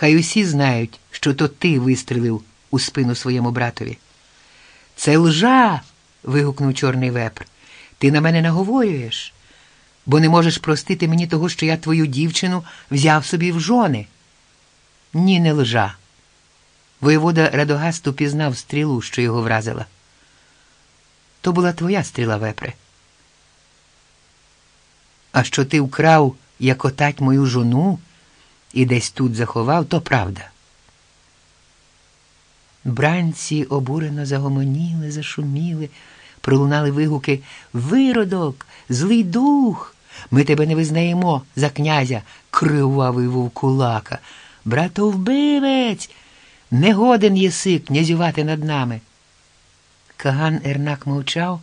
Хай усі знають, що то ти вистрелив у спину своєму братові. Це лжа. вигукнув чорний вепр. Ти на мене наговорюєш, бо не можеш простити мені того, що я твою дівчину взяв собі в жони. Ні, не лжа. Воєвода Радогаст пізнав стрілу, що його вразила. То була твоя стріла, вепре. А що ти вкрав, як отать мою жону і десь тут заховав, то правда. Бранці обурено загомоніли, зашуміли, пролунали вигуки Виродок, злий дух. Ми тебе не визнаємо за князя, кривавий вовкулака. Братовбивець, не годен єси князювати над нами. Каган Ернак мовчав,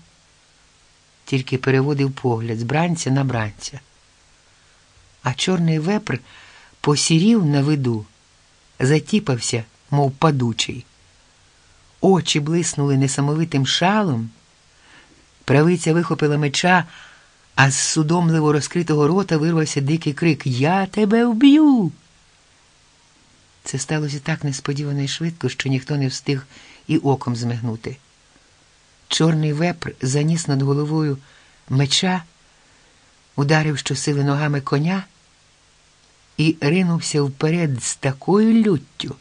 тільки переводив погляд з бранця на бранця. А чорний вепр посірів на виду, затіпався, мов падучий. Очі блиснули несамовитим шалом. Правиця вихопила меча, а з судомливо розкритого рота вирвався дикий крик Я тебе вб'ю. Це сталося так несподівано і швидко, що ніхто не встиг і оком змигнути. Чорний вепр заніс над головою меча, ударив щосили ногами коня і ринувся вперед з такою люттю,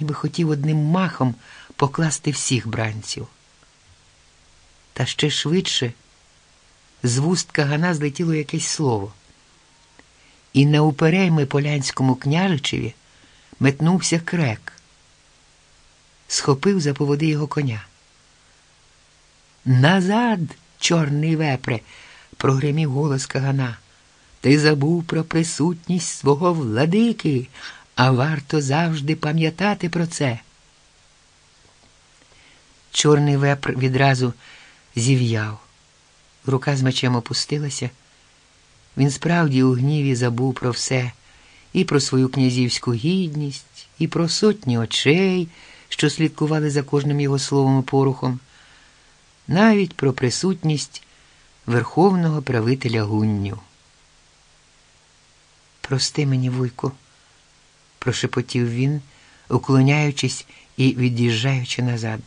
ніби хотів одним махом покласти всіх бранців. Та ще швидше з вуст кагана злетіло якесь слово. І на уперейми полянському княжичеві метнувся крек, схопив за поводи його коня. Назад, чорний вепре, прогремів голос кагана. Ти забув про присутність свого владики, а варто завжди пам'ятати про це. Чорний вепр відразу зів'яв. Рука з мечем опустилася. Він справді у гніві забув про все і про свою князівську гідність, і про сотні очей, що слідкували за кожним його словом і порухом, навіть про присутність верховного правителя гунню. Прости мені, вуйку, прошепотів він, уклоняючись і від'їжджаючи назад.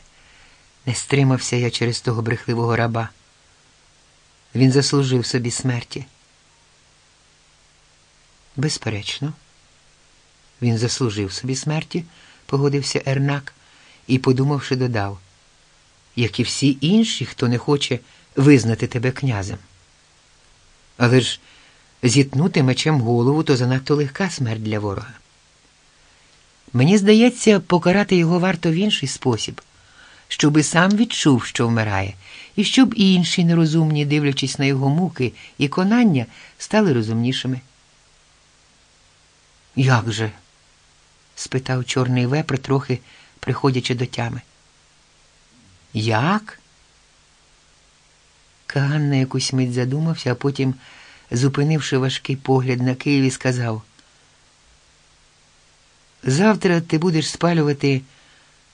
Не стримався я через того брехливого раба. Він заслужив собі смерті. Безперечно, він заслужив собі смерті, погодився Ернак і, подумавши, додав, як і всі інші, хто не хоче визнати тебе князем. Але ж зітнути мечем голову то занадто легка смерть для ворога. Мені здається, покарати його варто в інший спосіб, щоби сам відчув, що вмирає, і щоб і інші нерозумні, дивлячись на його муки і конання, стали розумнішими. Як же? спитав чорний вепр, трохи приходячи до тями. Як? Каган на якусь мить задумався, а потім, зупинивши важкий погляд на Києві, сказав: Завтра ти будеш спалювати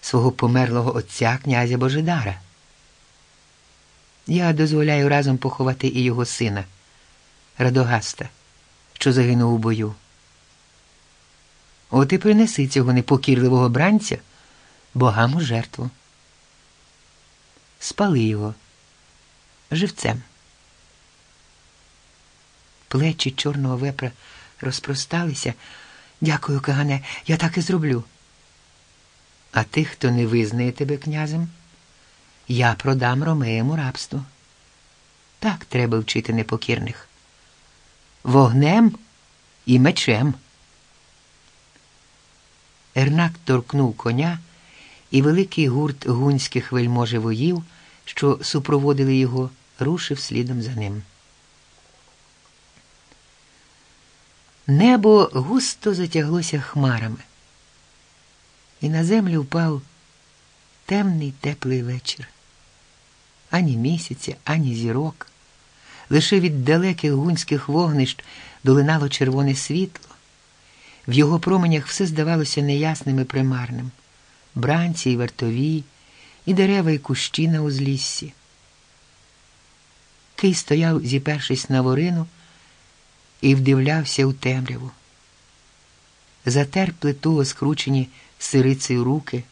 свого померлого отця князя Божидара. Я дозволяю разом поховати і його сина, Радогаста, що загинув у бою. От і принеси цього непокірливого бранця богам у жертву. Спали його живцем. Плечі чорного вепра розпросталися. Дякую, Кагане, я так і зроблю. А тих, хто не визнає тебе князем, я продам ромеєму рабство. Так треба вчити непокірних. Вогнем і мечем. Ернак торкнув коня, і великий гурт гунських вельможи воїв, що супроводили його, рушив слідом за ним. Небо густо затяглося хмарами, і на землю впав темний теплий вечір. Ані місяця, ані зірок. Лише від далеких гунських вогнищ долинало червоне світло. В його променях все здавалося неясним і примарним бранці і вартові, і дерева, і кущі на узліссі. Кий стояв, зіпершись на ворину, і вдивлявся у темряву. затер плиту скручені сирицею руки.